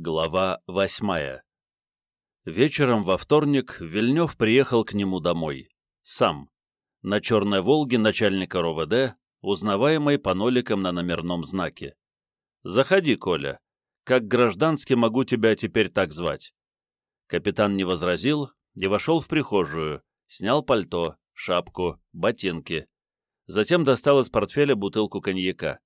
Глава восьмая Вечером во вторник Вильнев приехал к нему домой. Сам. На «Черной Волге» начальника РОВД, узнаваемой по ноликам на номерном знаке. «Заходи, Коля. Как гражданский могу тебя теперь так звать». Капитан не возразил и вошел в прихожую, снял пальто, шапку, ботинки. Затем достал из портфеля бутылку коньяка.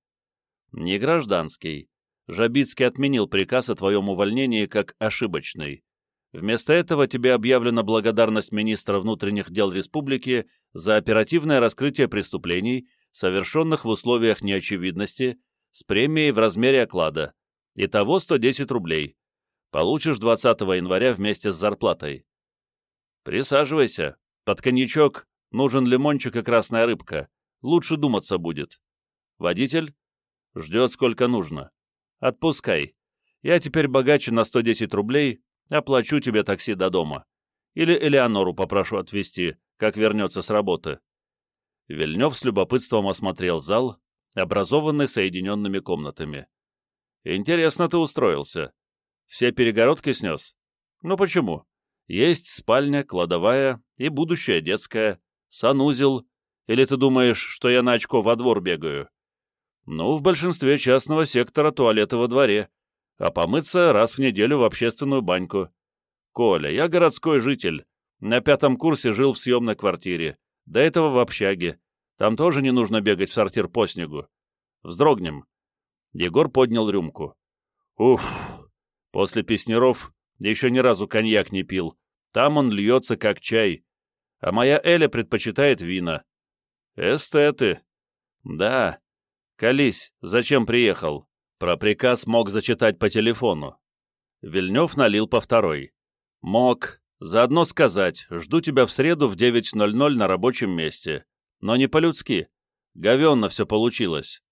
«Не гражданский», Жабицкий отменил приказ о твоем увольнении как ошибочный. Вместо этого тебе объявлена благодарность министра внутренних дел республики за оперативное раскрытие преступлений, совершенных в условиях неочевидности, с премией в размере оклада. Итого 110 рублей. Получишь 20 января вместе с зарплатой. Присаживайся. Под коньячок нужен лимончик и красная рыбка. Лучше думаться будет. Водитель? Ждет сколько нужно. Отпускай. Я теперь богаче на 110 рублей, оплачу тебе такси до дома. Или Элеонору попрошу отвезти, как вернется с работы». Вильнев с любопытством осмотрел зал, образованный соединенными комнатами. «Интересно ты устроился. Все перегородки снес? Ну почему? Есть спальня, кладовая и будущая детская, санузел. Или ты думаешь, что я на очко во двор бегаю? Ну, в большинстве частного сектора туалеты во дворе, а помыться раз в неделю в общественную баньку. Коля, я городской житель. На пятом курсе жил в съемной квартире. До этого в общаге. Там тоже не нужно бегать в сортир по снегу. Вздрогнем. Егор поднял рюмку. Уф, после песнеров еще ни разу коньяк не пил. Там он льется как чай. А моя Эля предпочитает вина. Эстеты. Да, «Колись, зачем приехал?» Про приказ мог зачитать по телефону. Вильнев налил по второй. «Мог. Заодно сказать, жду тебя в среду в 9.00 на рабочем месте. Но не по-людски. Говенно все получилось».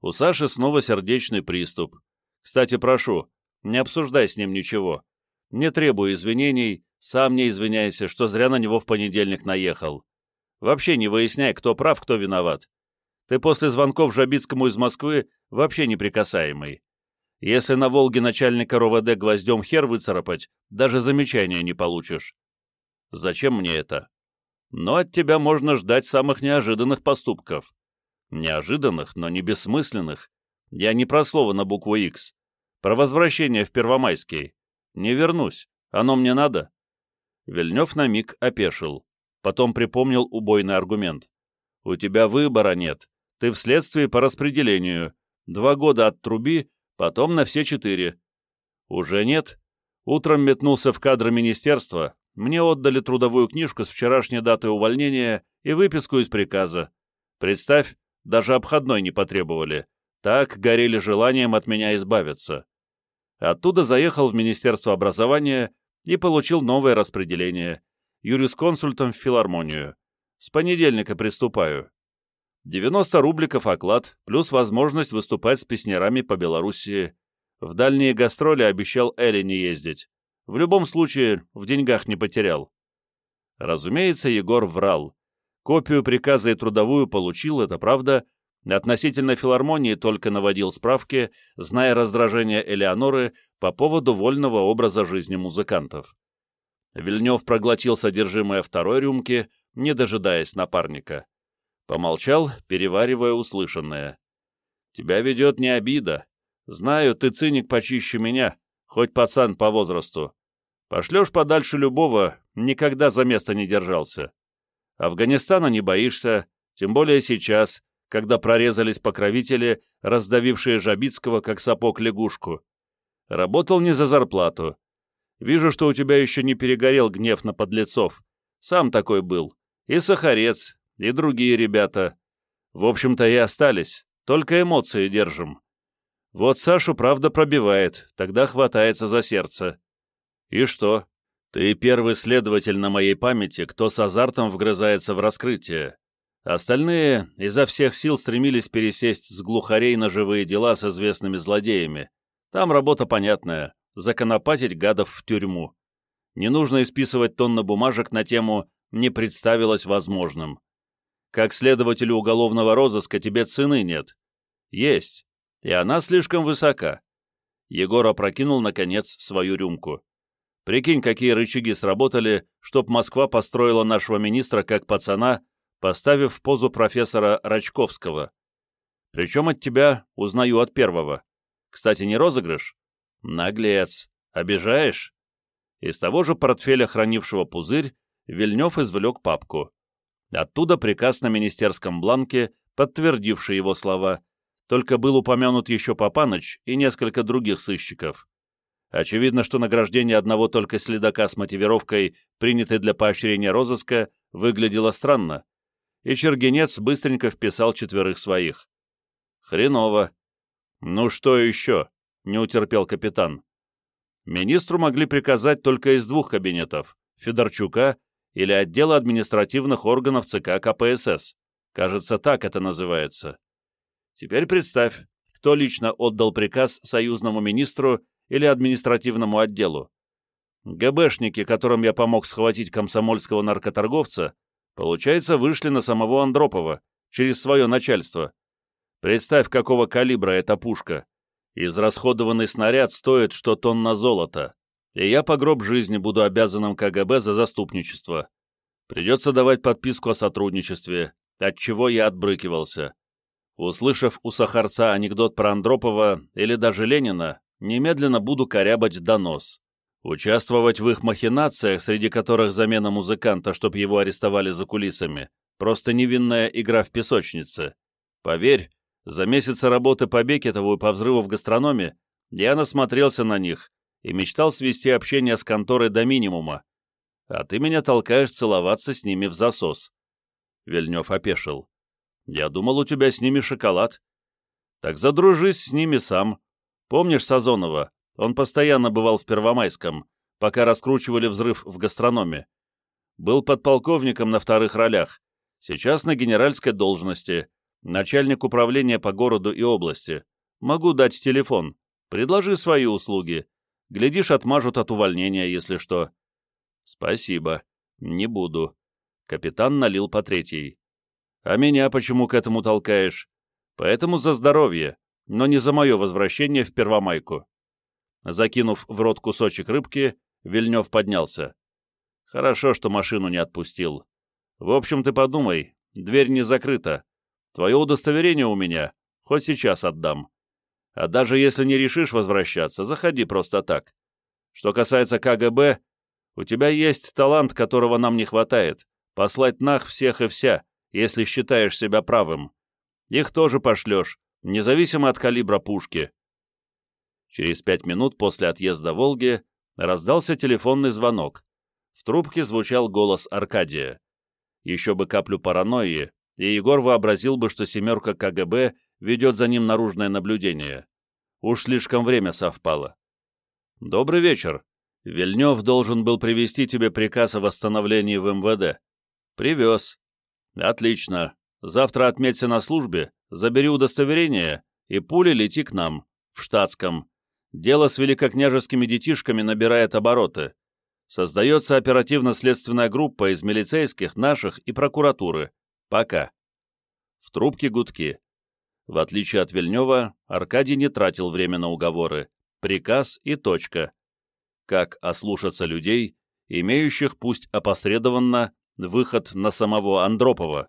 У Саши снова сердечный приступ. «Кстати, прошу, не обсуждай с ним ничего. Не требую извинений, сам не извиняйся, что зря на него в понедельник наехал. Вообще не выясняй, кто прав, кто виноват. Ты после звонков Жабицкому из Москвы вообще неприкасаемый. Если на Волге начальника РОВД гвоздем хер выцарапать, даже замечания не получишь. Зачем мне это? Но от тебя можно ждать самых неожиданных поступков. Неожиданных, но не бессмысленных. Я не про слово на букву «Х». Про возвращение в Первомайский. Не вернусь. Оно мне надо. Вильнев на миг опешил. Потом припомнил убойный аргумент. У тебя выбора нет. Ты в следствии по распределению. Два года от труби, потом на все четыре. Уже нет. Утром метнулся в кадры министерства. Мне отдали трудовую книжку с вчерашней датой увольнения и выписку из приказа. Представь, даже обходной не потребовали. Так горели желанием от меня избавиться. Оттуда заехал в Министерство образования и получил новое распределение. Юрисконсультом в филармонию. С понедельника приступаю. 90 рубликов оклад, плюс возможность выступать с песнярами по Белоруссии. В дальние гастроли обещал Элли не ездить. В любом случае, в деньгах не потерял. Разумеется, Егор врал. Копию приказа и трудовую получил, это правда. Относительно филармонии только наводил справки, зная раздражение Элеоноры по поводу вольного образа жизни музыкантов. Вильнев проглотил содержимое второй рюмки, не дожидаясь напарника. Помолчал, переваривая услышанное. «Тебя ведет не обида. Знаю, ты циник почище меня, хоть пацан по возрасту. Пошлешь подальше любого, никогда за место не держался. Афганистана не боишься, тем более сейчас, когда прорезались покровители, раздавившие Жабицкого, как сапог лягушку. Работал не за зарплату. Вижу, что у тебя еще не перегорел гнев на подлецов. Сам такой был. И Сахарец, и другие ребята. В общем-то и остались, только эмоции держим. Вот Сашу правда пробивает, тогда хватается за сердце. И что? Ты первый следователь на моей памяти, кто с азартом вгрызается в раскрытие. Остальные изо всех сил стремились пересесть с глухарей на живые дела с известными злодеями. Там работа понятная — законопатить гадов в тюрьму. Не нужно исписывать тонны бумажек на тему «не представилось возможным». Как следователю уголовного розыска тебе цены нет. Есть, и она слишком высока. Егор опрокинул, наконец, свою рюмку. Прикинь, какие рычаги сработали, чтоб Москва построила нашего министра как пацана, поставив в позу профессора Рачковского. Причем от тебя узнаю от первого. Кстати, не розыгрыш? Наглец. Обижаешь? Из того же портфеля, хранившего пузырь, Вильнев извлек папку. Оттуда приказ на министерском бланке, подтвердивший его слова, только был упомянут еще Папаныч и несколько других сыщиков. Очевидно, что награждение одного только следака с мотивировкой, принятой для поощрения розыска, выглядело странно, и Чергенец быстренько вписал четверых своих. «Хреново». «Ну что еще?» — не утерпел капитан. Министру могли приказать только из двух кабинетов — Федорчука или отдела административных органов ЦК КПСС. Кажется, так это называется. Теперь представь, кто лично отдал приказ союзному министру или административному отделу. ГБшники, которым я помог схватить комсомольского наркоторговца, получается, вышли на самого Андропова через свое начальство. Представь, какого калибра эта пушка. Израсходованный снаряд стоит что тонна золота, и я по гроб жизни буду обязанным КГБ за заступничество. Придется давать подписку о сотрудничестве, от чего я отбрыкивался. Услышав у Сахарца анекдот про Андропова или даже Ленина, немедленно буду корябать донос. Участвовать в их махинациях, среди которых замена музыканта, чтоб его арестовали за кулисами, просто невинная игра в песочнице. Поверь, за месяцы работы по Бекетову и по взрыву в гастрономе я насмотрелся на них и мечтал свести общение с конторой до минимума. А ты меня толкаешь целоваться с ними в засос. Вильнев опешил. Я думал, у тебя с ними шоколад. Так задружись с ними сам. Помнишь Сазонова? Он постоянно бывал в Первомайском, пока раскручивали взрыв в гастрономе. Был подполковником на вторых ролях. Сейчас на генеральской должности. Начальник управления по городу и области. Могу дать телефон. Предложи свои услуги. Глядишь, отмажут от увольнения, если что. Спасибо. Не буду. Капитан налил по третьей. А меня почему к этому толкаешь? Поэтому за здоровье, но не за мое возвращение в Первомайку. Закинув в рот кусочек рыбки, Вильнев поднялся. Хорошо, что машину не отпустил. В общем, ты подумай, дверь не закрыта. Твое удостоверение у меня, хоть сейчас отдам. А даже если не решишь возвращаться, заходи просто так. Что касается КГБ, у тебя есть талант, которого нам не хватает. Послать нах всех и вся, если считаешь себя правым. Их тоже пошлешь, независимо от калибра пушки. Через пять минут после отъезда «Волги» раздался телефонный звонок. В трубке звучал голос Аркадия. Еще бы каплю паранойи, и Егор вообразил бы, что «семерка КГБ» ведет за ним наружное наблюдение. Уж слишком время совпало. «Добрый вечер. Вильнев должен был привести тебе приказ о восстановлении в МВД. Привез. «Отлично. Завтра отметься на службе, забери удостоверение, и пули лети к нам, в штатском. Дело с великокняжескими детишками набирает обороты. Создается оперативно-следственная группа из милицейских, наших и прокуратуры. Пока». В трубке гудки. В отличие от Вильнева, Аркадий не тратил время на уговоры. Приказ и точка. Как ослушаться людей, имеющих пусть опосредованно выход на самого Андропова.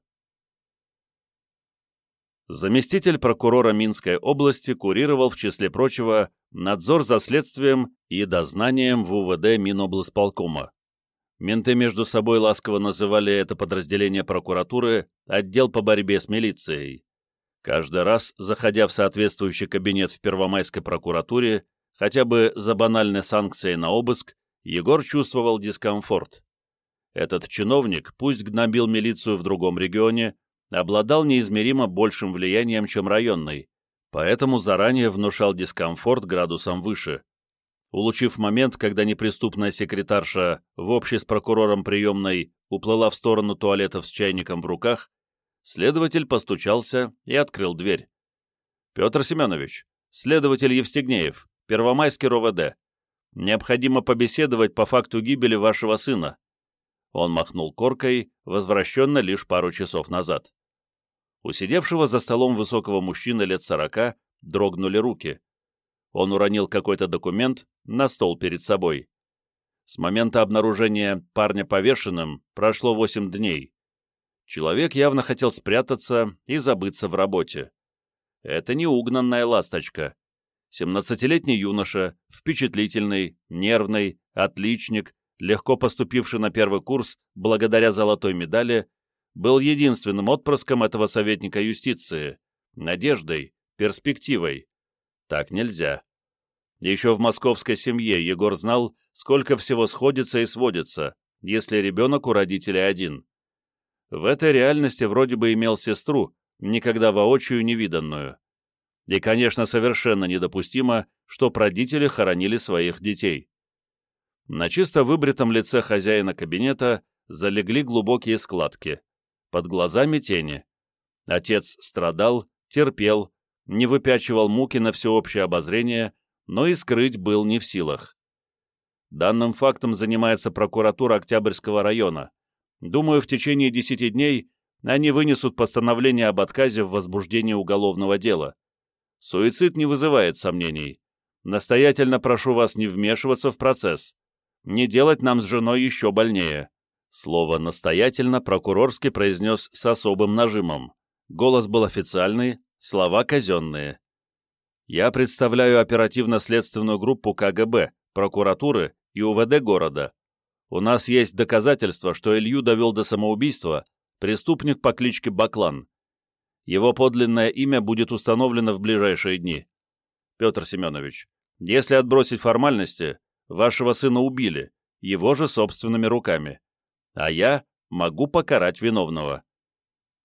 Заместитель прокурора Минской области курировал, в числе прочего, надзор за следствием и дознанием в УВД Миноблсполкома. Менты между собой ласково называли это подразделение прокуратуры «отдел по борьбе с милицией». Каждый раз, заходя в соответствующий кабинет в Первомайской прокуратуре, хотя бы за банальной санкцией на обыск, Егор чувствовал дискомфорт. Этот чиновник, пусть гнобил милицию в другом регионе, обладал неизмеримо большим влиянием, чем районный, поэтому заранее внушал дискомфорт градусом выше. Улучив момент, когда неприступная секретарша в общей с прокурором приемной уплыла в сторону туалетов с чайником в руках, следователь постучался и открыл дверь. «Петр Семенович, следователь Евстигнеев, Первомайский РОВД. Необходимо побеседовать по факту гибели вашего сына. Он махнул коркой, возвращенно лишь пару часов назад. У сидевшего за столом высокого мужчины лет сорока дрогнули руки. Он уронил какой-то документ на стол перед собой. С момента обнаружения парня повешенным прошло 8 дней. Человек явно хотел спрятаться и забыться в работе. Это не угнанная ласточка. 17-летний юноша, впечатлительный, нервный, отличник, легко поступивший на первый курс благодаря золотой медали, был единственным отпрыском этого советника юстиции, надеждой, перспективой. Так нельзя. Еще в московской семье Егор знал, сколько всего сходится и сводится, если ребенок у родителей один. В этой реальности вроде бы имел сестру, никогда воочию невиданную. И, конечно, совершенно недопустимо, что родители хоронили своих детей. На чисто выбритом лице хозяина кабинета залегли глубокие складки. Под глазами тени. Отец страдал, терпел, не выпячивал муки на всеобщее обозрение, но и скрыть был не в силах. Данным фактом занимается прокуратура Октябрьского района. Думаю, в течение десяти дней они вынесут постановление об отказе в возбуждении уголовного дела. Суицид не вызывает сомнений. Настоятельно прошу вас не вмешиваться в процесс. Не делать нам с женой еще больнее. Слово «настоятельно» прокурорский произнес с особым нажимом. Голос был официальный, слова казенные. Я представляю оперативно-следственную группу КГБ, прокуратуры и УВД города. У нас есть доказательства, что Илью довел до самоубийства преступник по кличке Баклан. Его подлинное имя будет установлено в ближайшие дни. Петр Семенович, если отбросить формальности, вашего сына убили, его же собственными руками. А я могу покарать виновного.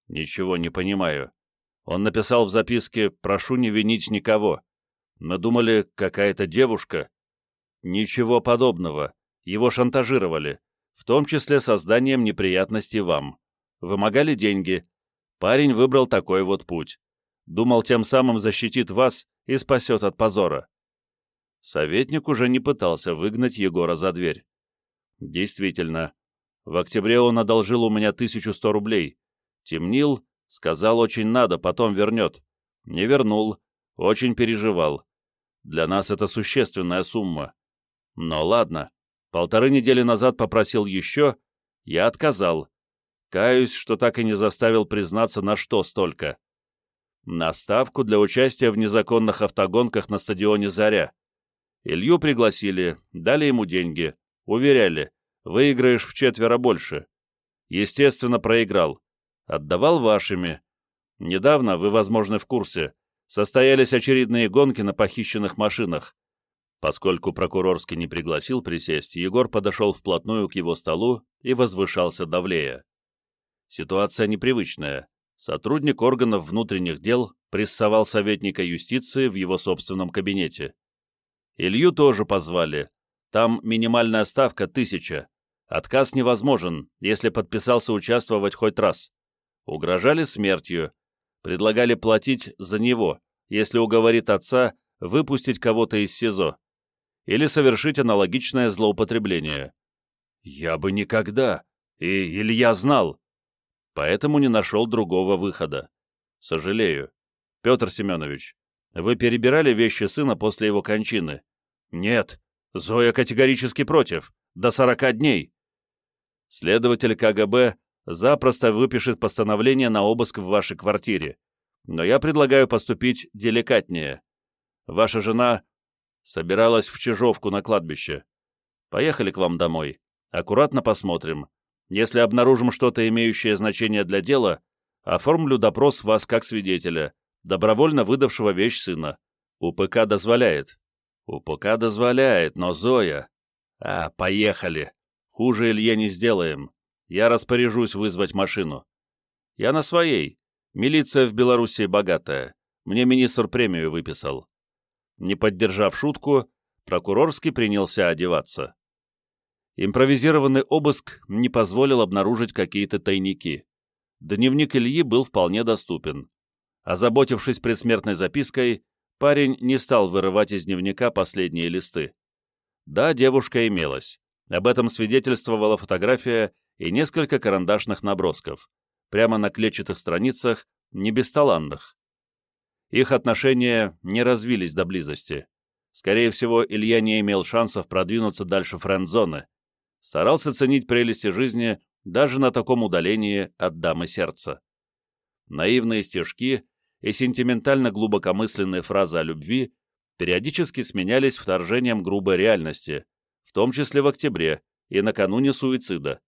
Ничего не понимаю. Он написал в записке «Прошу не винить никого». Мы думали, какая-то девушка. Ничего подобного. Его шантажировали, в том числе созданием неприятностей вам. Вымогали деньги. Парень выбрал такой вот путь. Думал, тем самым защитит вас и спасет от позора. Советник уже не пытался выгнать Егора за дверь. Действительно, в октябре он одолжил у меня 1100 рублей. Темнил Сказал, очень надо, потом вернет. Не вернул. Очень переживал. Для нас это существенная сумма. Но ладно. Полторы недели назад попросил еще. Я отказал. Каюсь, что так и не заставил признаться, на что столько. На ставку для участия в незаконных автогонках на стадионе «Заря». Илью пригласили, дали ему деньги. Уверяли, выиграешь в четверо больше. Естественно, проиграл отдавал вашими. Недавно, вы, возможно, в курсе, состоялись очередные гонки на похищенных машинах. Поскольку прокурорский не пригласил присесть, Егор подошел вплотную к его столу и возвышался давлея. Ситуация непривычная. Сотрудник органов внутренних дел прессовал советника юстиции в его собственном кабинете. Илью тоже позвали. Там минимальная ставка тысяча. Отказ невозможен, если подписался участвовать хоть раз угрожали смертью, предлагали платить за него, если уговорит отца выпустить кого-то из СИЗО, или совершить аналогичное злоупотребление. Я бы никогда, и Илья знал, поэтому не нашел другого выхода. Сожалею. Петр Семенович, вы перебирали вещи сына после его кончины? Нет. Зоя категорически против. До сорока дней. Следователь КГБ запросто выпишет постановление на обыск в вашей квартире. Но я предлагаю поступить деликатнее. Ваша жена собиралась в Чижовку на кладбище. Поехали к вам домой. Аккуратно посмотрим. Если обнаружим что-то, имеющее значение для дела, оформлю допрос вас как свидетеля, добровольно выдавшего вещь сына. УПК дозволяет. УПК дозволяет, но Зоя... А, поехали. Хуже Илье не сделаем. Я распоряжусь вызвать машину. Я на своей. Милиция в Белоруссии богатая. Мне министр премию выписал. Не поддержав шутку, прокурорский принялся одеваться. Импровизированный обыск не позволил обнаружить какие-то тайники. Дневник Ильи был вполне доступен. Озаботившись предсмертной запиской, парень не стал вырывать из дневника последние листы. Да, девушка имелась. Об этом свидетельствовала фотография и несколько карандашных набросков, прямо на клетчатых страницах, не бесталанных. Их отношения не развились до близости. Скорее всего, Илья не имел шансов продвинуться дальше френд-зоны. Старался ценить прелести жизни даже на таком удалении от дамы сердца. Наивные стишки и сентиментально-глубокомысленные фразы о любви периодически сменялись вторжением грубой реальности, в том числе в октябре и накануне суицида.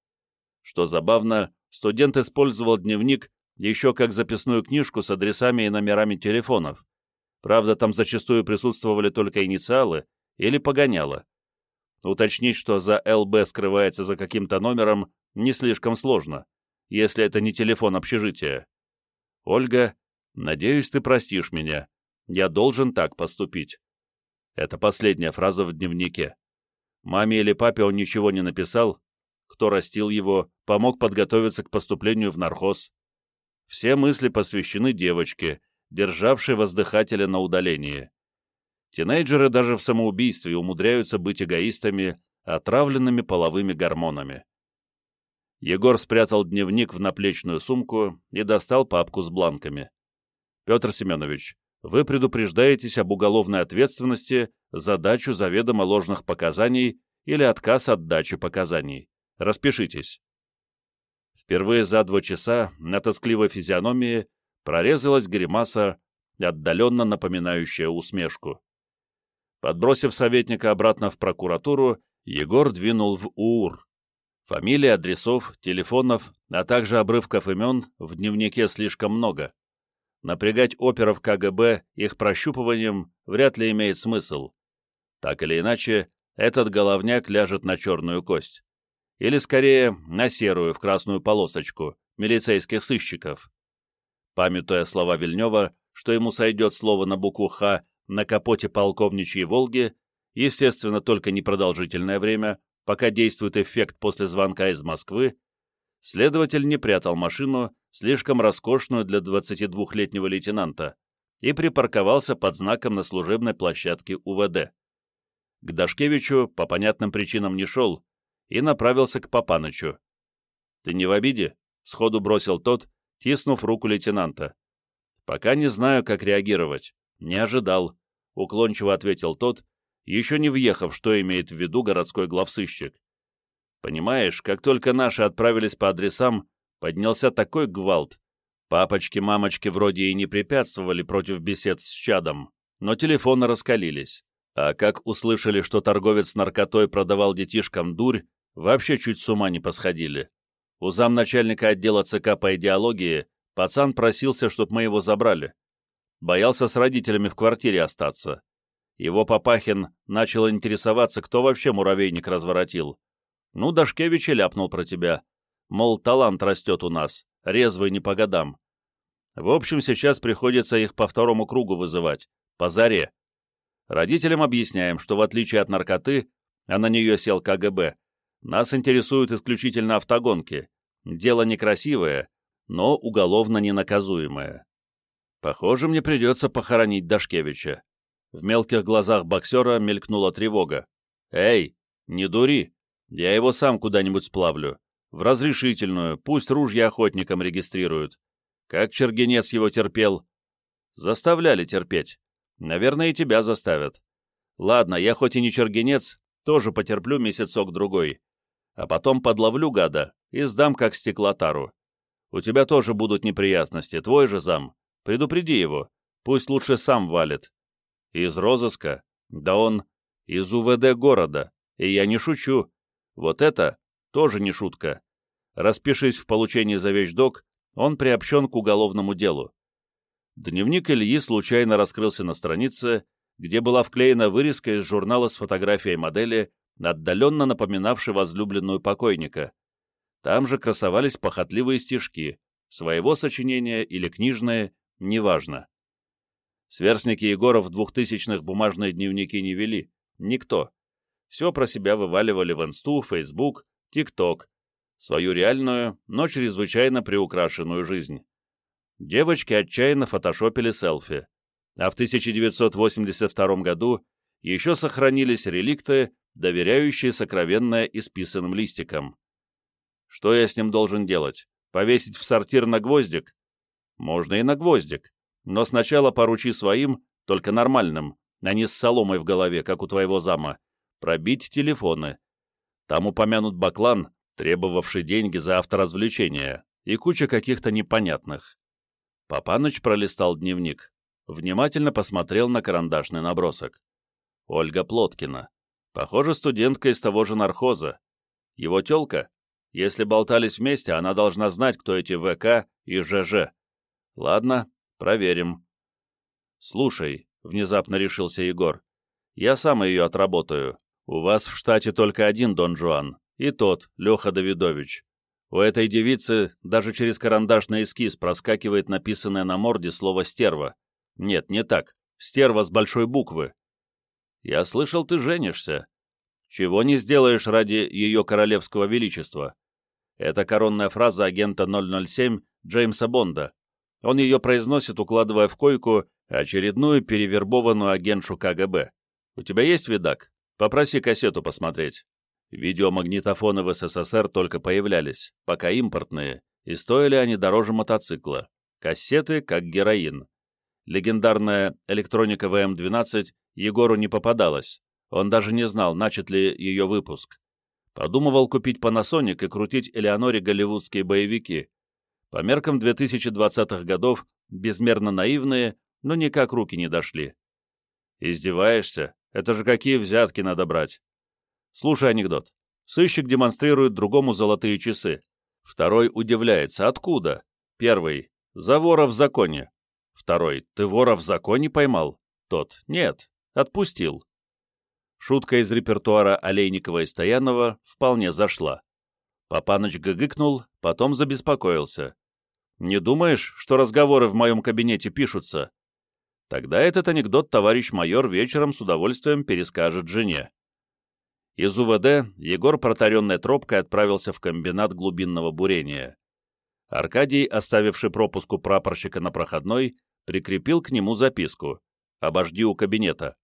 Что забавно, студент использовал дневник еще как записную книжку с адресами и номерами телефонов. Правда, там зачастую присутствовали только инициалы или погоняло. Уточнить, что за ЛБ скрывается за каким-то номером, не слишком сложно, если это не телефон общежития. Ольга, надеюсь, ты простишь меня. Я должен так поступить. Это последняя фраза в дневнике. Маме или папе он ничего не написал, кто растил его, помог подготовиться к поступлению в нархоз. Все мысли посвящены девочке, державшей воздыхателя на удалении. Тинейджеры даже в самоубийстве умудряются быть эгоистами, отравленными половыми гормонами. Егор спрятал дневник в наплечную сумку и достал папку с бланками. «Петр Семенович, вы предупреждаетесь об уголовной ответственности за дачу заведомо ложных показаний или отказ от дачи показаний. Распишитесь». Впервые за два часа на тоскливой физиономии прорезалась гримаса, отдаленно напоминающая усмешку. Подбросив советника обратно в прокуратуру, Егор двинул в УУР. Фамилий, адресов, телефонов, а также обрывков имен в дневнике слишком много. Напрягать оперов КГБ их прощупыванием вряд ли имеет смысл. Так или иначе, этот головняк ляжет на черную кость. Или, скорее, на серую в красную полосочку милицейских сыщиков. Памятуя слова Вильнева, что ему сойдет слово на букву «Х» на капоте полковничьей «Волги», естественно, только непродолжительное время, пока действует эффект после звонка из Москвы, следователь не прятал машину, слишком роскошную для 22-летнего лейтенанта, и припарковался под знаком на служебной площадке УВД. К Дашкевичу по понятным причинам не шел и направился к Папанычу. «Ты не в обиде?» — сходу бросил тот, тиснув руку лейтенанта. «Пока не знаю, как реагировать. Не ожидал», — уклончиво ответил тот, еще не въехав, что имеет в виду городской главсыщик. Понимаешь, как только наши отправились по адресам, поднялся такой гвалт. Папочки-мамочки вроде и не препятствовали против бесед с чадом, но телефоны раскалились. А как услышали, что торговец наркотой продавал детишкам дурь, вообще чуть с ума не посходили. У замначальника отдела ЦК по идеологии пацан просился, чтоб мы его забрали. Боялся с родителями в квартире остаться. Его Папахин начал интересоваться, кто вообще муравейник разворотил. Ну, Дашкевич и ляпнул про тебя. Мол, талант растет у нас, резвый не по годам. В общем, сейчас приходится их по второму кругу вызывать, по заре. Родителям объясняем, что в отличие от наркоты, а на нее сел КГБ, нас интересуют исключительно автогонки. Дело некрасивое, но уголовно ненаказуемое. Похоже, мне придется похоронить Дашкевича. В мелких глазах боксера мелькнула тревога. «Эй, не дури! Я его сам куда-нибудь сплавлю. В разрешительную, пусть ружья охотникам регистрируют. Как Чергенец его терпел?» «Заставляли терпеть. Наверное, и тебя заставят. Ладно, я хоть и не Чергенец, тоже потерплю месяцок-другой. А потом подловлю гада и сдам как стеклотару. У тебя тоже будут неприятности, твой же зам. Предупреди его, пусть лучше сам валит. Из розыска? Да он из УВД города. И я не шучу. Вот это тоже не шутка. Распишись в получении за вещдок, он приобщен к уголовному делу. Дневник Ильи случайно раскрылся на странице, где была вклеена вырезка из журнала с фотографией модели, отдаленно напоминавшей возлюбленную покойника. Там же красовались похотливые стишки, своего сочинения или книжные, неважно. Сверстники Егора в двухтысячных бумажные дневники не вели. Никто. Все про себя вываливали в инсту, фейсбук, тикток. Свою реальную, но чрезвычайно приукрашенную жизнь. Девочки отчаянно фотошопили селфи. А в 1982 году еще сохранились реликты, доверяющие сокровенное исписанным листикам. Что я с ним должен делать? Повесить в сортир на гвоздик? Можно и на гвоздик но сначала поручи своим, только нормальным, а не с соломой в голове, как у твоего зама, пробить телефоны. Там упомянут Баклан, требовавший деньги за авторазвлечения, и куча каких-то непонятных. Папаныч пролистал дневник, внимательно посмотрел на карандашный набросок. Ольга Плоткина. Похоже, студентка из того же нархоза. Его тёлка? Если болтались вместе, она должна знать, кто эти ВК и ЖЖ. Ладно, проверим. Слушай, — внезапно решился Егор, — я сам ее отработаю. У вас в штате только один Дон Жуан, и тот, Леха Давидович. У этой девицы даже через карандашный эскиз проскакивает написанное на морде слово «стерва». Нет, не так. «Стерва» с большой буквы. Я слышал, ты женишься. Чего не сделаешь ради ее королевского величества? Это коронная фраза агента 007 Джеймса Бонда. Он ее произносит, укладывая в койку очередную перевербованную агентшу КГБ. У тебя есть видак? Попроси кассету посмотреть. Видеомагнитофоны в СССР только появлялись, пока импортные, и стоили они дороже мотоцикла. Кассеты как героин. Легендарная электроника ВМ-12 Егору не попадалась. Он даже не знал, начат ли ее выпуск. Подумывал купить Panasonic и крутить Элеоноре голливудские боевики. По меркам 2020-х годов безмерно наивные, но никак руки не дошли. Издеваешься? Это же какие взятки надо брать? Слушай анекдот. Сыщик демонстрирует другому золотые часы. Второй удивляется. Откуда? Первый. За вора в законе. Второй. Ты вора в законе поймал? Тот. Нет. Отпустил. Шутка из репертуара Олейникова и Стоянова вполне зашла. Папаныч гыгыкнул, потом забеспокоился. «Не думаешь, что разговоры в моем кабинете пишутся?» Тогда этот анекдот товарищ майор вечером с удовольствием перескажет жене. Из УВД Егор протаренной тропкой отправился в комбинат глубинного бурения. Аркадий, оставивший пропуск у прапорщика на проходной, прикрепил к нему записку «Обожди у кабинета».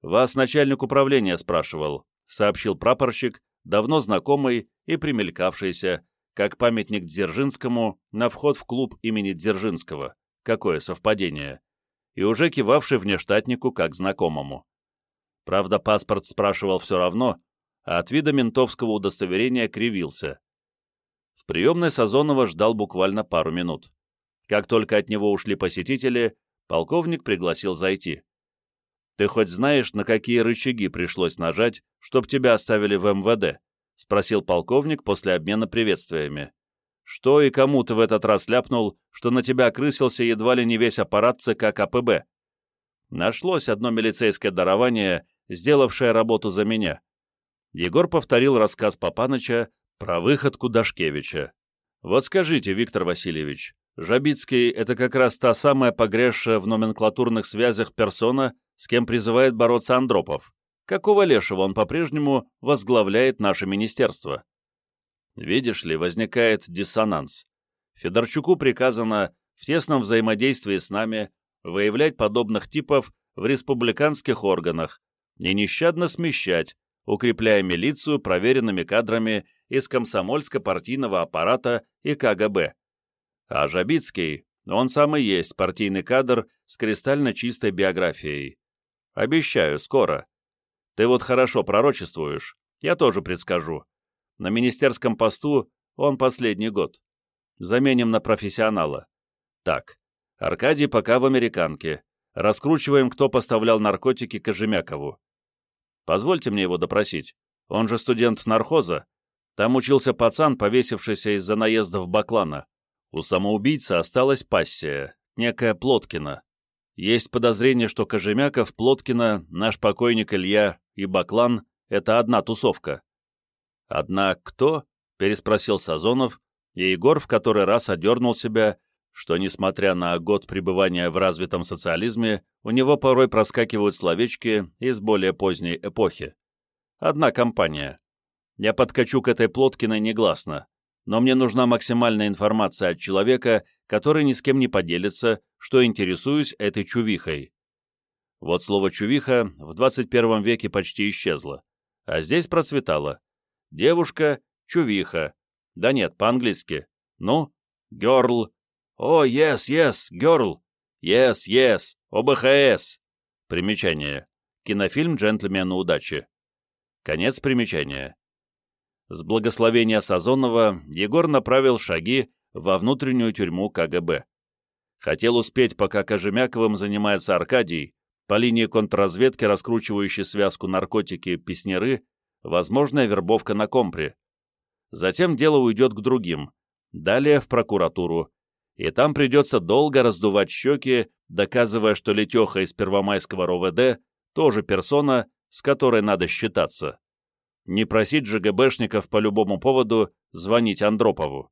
«Вас начальник управления спрашивал», — сообщил прапорщик, давно знакомый и примелькавшийся, как памятник Дзержинскому на вход в клуб имени Дзержинского. Какое совпадение и уже кивавший внештатнику как знакомому. Правда, паспорт спрашивал все равно, а от вида ментовского удостоверения кривился. В приемной Сазонова ждал буквально пару минут. Как только от него ушли посетители, полковник пригласил зайти. «Ты хоть знаешь, на какие рычаги пришлось нажать, чтоб тебя оставили в МВД?» — спросил полковник после обмена приветствиями. Что и кому ты в этот раз ляпнул, что на тебя крысился едва ли не весь аппарат ЦК КПБ? Нашлось одно милицейское дарование, сделавшее работу за меня. Егор повторил рассказ Папаныча про выходку Дашкевича. Вот скажите, Виктор Васильевич, Жабицкий — это как раз та самая погрязшая в номенклатурных связях персона, с кем призывает бороться Андропов. Какого лешего он по-прежнему возглавляет наше министерство? Видишь ли, возникает диссонанс. Федорчуку приказано в тесном взаимодействии с нами выявлять подобных типов в республиканских органах и нещадно смещать, укрепляя милицию проверенными кадрами из комсомольско-партийного аппарата и КГБ. А Жабицкий, он сам и есть партийный кадр с кристально чистой биографией. Обещаю, скоро. Ты вот хорошо пророчествуешь, я тоже предскажу. На министерском посту он последний год. Заменим на профессионала. Так, Аркадий пока в американке. Раскручиваем, кто поставлял наркотики Кожемякову. Позвольте мне его допросить. Он же студент нархоза. Там учился пацан, повесившийся из-за наездов Баклана. У самоубийцы осталась пассия, некая Плоткина. Есть подозрение, что Кожемяков, Плоткина, наш покойник Илья и Баклан — это одна тусовка. «Одна кто?» — переспросил Сазонов, и Егор в который раз одернул себя, что, несмотря на год пребывания в развитом социализме, у него порой проскакивают словечки из более поздней эпохи. Одна компания. Я подкачу к этой Плоткиной негласно, но мне нужна максимальная информация от человека, который ни с кем не поделится, что интересуюсь этой чувихой. Вот слово «чувиха» в 21 веке почти исчезло, а здесь процветало. Девушка — чувиха. Да нет, по-английски. Ну, girl. О, yes, yes, girl. Yes, yes, ОБХС. Примечание. Кинофильм «Джентльмены удачи». Конец примечания. С благословения Сазонова Егор направил шаги во внутреннюю тюрьму КГБ. Хотел успеть, пока Кожемяковым занимается Аркадий, по линии контрразведки, раскручивающей связку наркотики-песнеры, возможная вербовка на компре. Затем дело уйдет к другим, далее в прокуратуру, и там придется долго раздувать щеки, доказывая, что Летеха из Первомайского РОВД тоже персона, с которой надо считаться. Не просить же по любому поводу звонить Андропову.